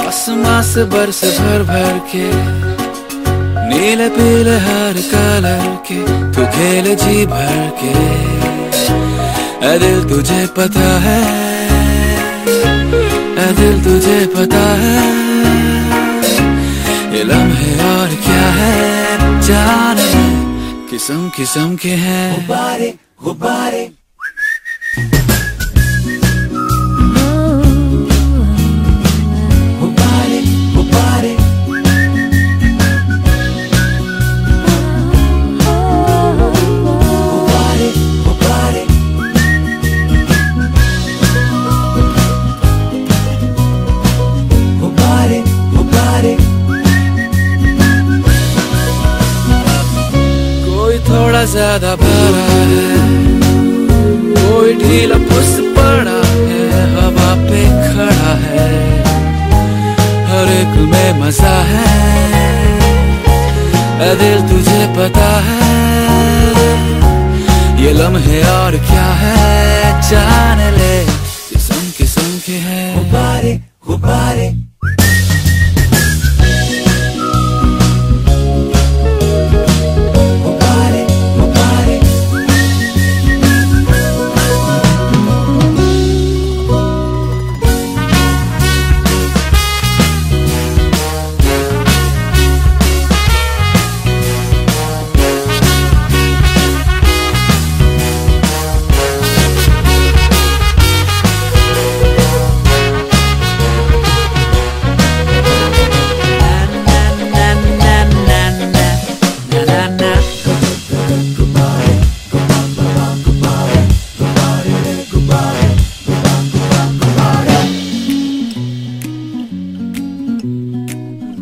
आसमां से बरस भर भर के, नील पील हर कलर के, तू खेल जी भर के दिल तुझे पता है दिल तुझे पता है, ये लम्हे और क्या है, जान है। किस्म किस्म के हैं। गुब्बारे गुब्बारे। ज़्यादा भरा है। कोई ढीला फुस पड़ा है, हवा पे खड़ा है। हर एक में मज़ा है दिल तुझे पता है। ये लम्हे और क्या है, जान ले। किस्म किस्म के हैं। गुब्बारे गुब्बारे।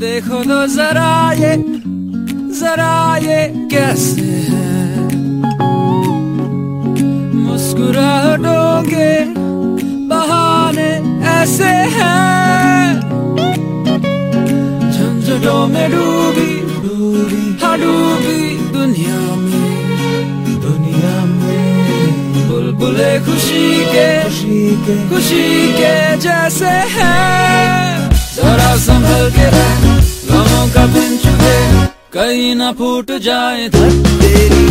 देखो तो जरा ये जरा ये कैसे है? मुस्कुराहटों के बहाने ऐसे हैं। झंझटों में डूबी डूबी हाँ डूबी दुनिया में दुनिया में। बुलबुले खुशी के खुशी के खुशी के जैसे हैं। जरा संभल के रह, गमों का बिन चुके कहीं ना फूट जाए धक तेरी।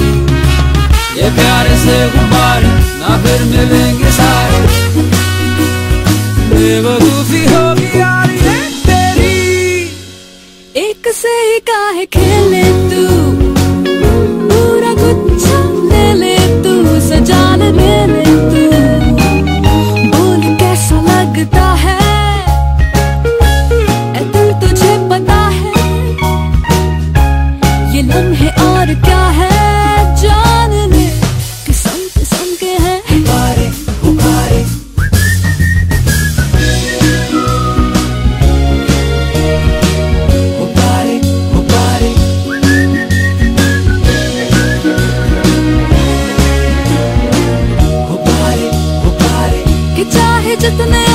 ये प्यार से गुब्बारे, ना फिर मिलेंगे सारे। just a name